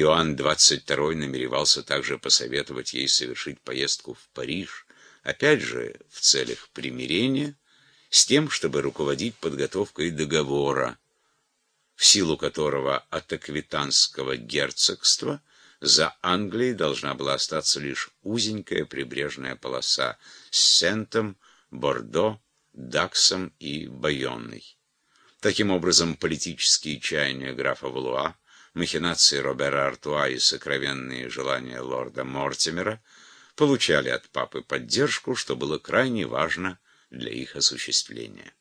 Иоанн XXII намеревался также посоветовать ей совершить поездку в Париж, опять же в целях примирения, с тем, чтобы руководить подготовкой договора, в силу которого от Аквитанского герцогства за Англией должна была остаться лишь узенькая прибрежная полоса с Сентом, Бордо, Даксом и Байонной. Таким образом, политические чаяния графа Валуа махинации Робера Артуа и сокровенные желания лорда Мортимера получали от папы поддержку, что было крайне важно для их осуществления.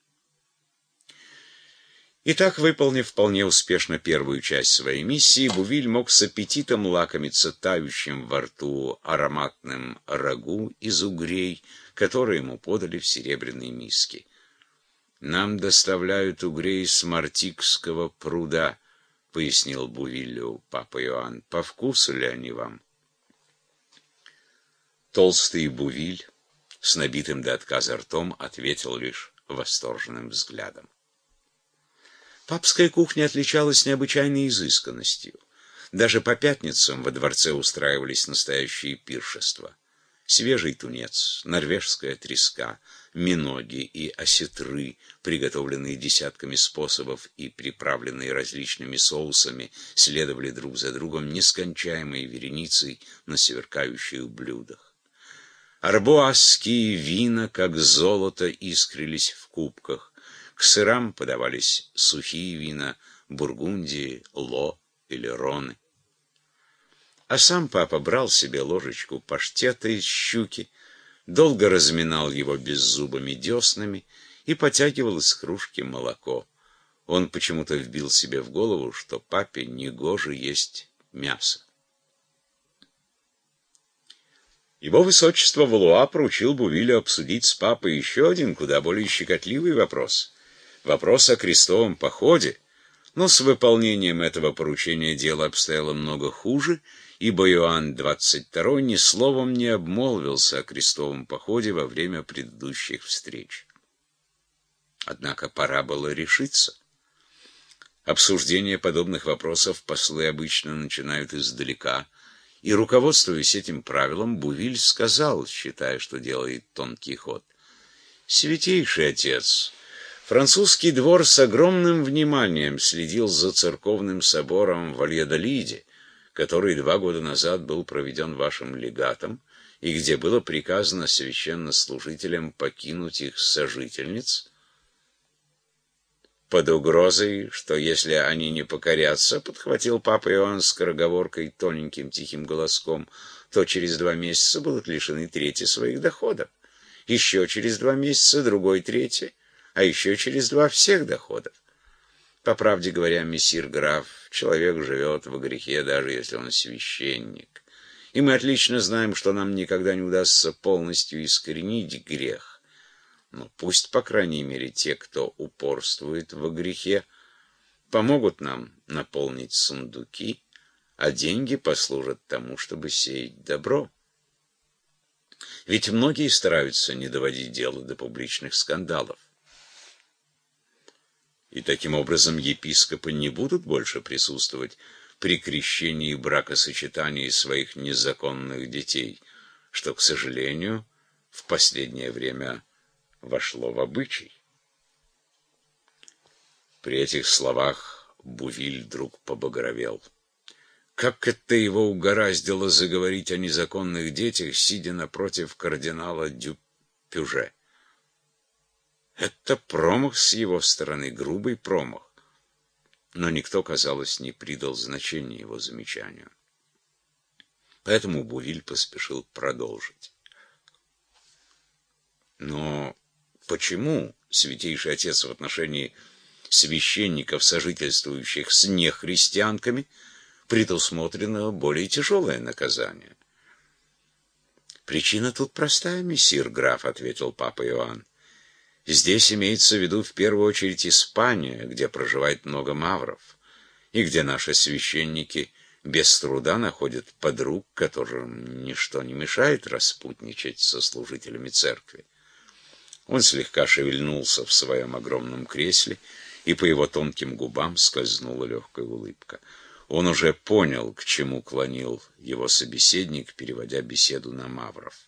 Итак, выполнив вполне успешно первую часть своей миссии, Бувиль мог с аппетитом лакомиться тающим во рту ароматным рагу из угрей, которые ему подали в серебряной миске. «Нам доставляют угрей с Мартикского пруда», — пояснил Бувилю папа Иоанн. — По вкусу ли они вам? Толстый Бувиль с набитым до отказа ртом ответил лишь восторженным взглядом. Папская кухня отличалась необычайной изысканностью. Даже по пятницам во дворце устраивались настоящие пиршества свежий тунец, норвежская треска, миноги и осетры, приготовленные десятками способов и приправленные различными соусами, следовали друг за другом нескончаемой вереницей на сверкающих блюдах. Арбуазские вина, как золото, искрились в кубках. К сырам подавались сухие вина Бургундии, Ло или Роны. А сам папа брал себе ложечку паштета из щуки, долго разминал его беззубыми деснами и потягивал из кружки молоко. Он почему-то вбил себе в голову, что папе негоже есть мясо. Его высочество Валуа поручил Бувилю обсудить с папой еще один куда более щекотливый вопрос. Вопрос о крестовом походе, но с выполнением этого поручения дело обстояло много хуже, ибо Иоанн XXII ни словом не обмолвился о крестовом походе во время предыдущих встреч. Однако пора было решиться. Обсуждение подобных вопросов послы обычно начинают издалека, и, руководствуясь этим правилом, Бувиль сказал, считая, что делает тонкий ход, «Святейший отец, французский двор с огромным вниманием следил за церковным собором в Альядолиде, который два года назад был проведен вашим легатом, и где было приказано священнослужителям покинуть их сожительниц, под угрозой, что если они не покорятся, подхватил папа Иоанн скороговоркой тоненьким тихим голоском, то через два месяца будут лишены трети своих доходов. Еще через два месяца другой трети, а еще через два всех доходов. По правде говоря, мессир граф, человек живет во грехе, даже если он священник. И мы отлично знаем, что нам никогда не удастся полностью искоренить грех. Но пусть, по крайней мере, те, кто упорствует во грехе, помогут нам наполнить сундуки, а деньги послужат тому, чтобы сеять добро. Ведь многие стараются не доводить дело до публичных скандалов. И таким образом епископы не будут больше присутствовать при крещении и бракосочетании своих незаконных детей, что, к сожалению, в последнее время вошло в обычай. При этих словах Бувиль вдруг побагровел. Как это его угораздило заговорить о незаконных детях, сидя напротив кардинала Дюпюже? Это промах с его стороны, грубый промах. Но никто, казалось, не придал значения его замечанию. Поэтому Бувиль поспешил продолжить. Но почему Святейший Отец в отношении священников, сожительствующих с нехристианками, предусмотрено более тяжелое наказание? «Причина тут простая, мессир граф», — ответил папа Иоанн. Здесь имеется в виду в первую очередь Испания, где проживает много мавров, и где наши священники без труда находят подруг, которым ничто не мешает распутничать со служителями церкви. Он слегка шевельнулся в своем огромном кресле, и по его тонким губам скользнула легкая улыбка. Он уже понял, к чему клонил его собеседник, переводя беседу на Мавров.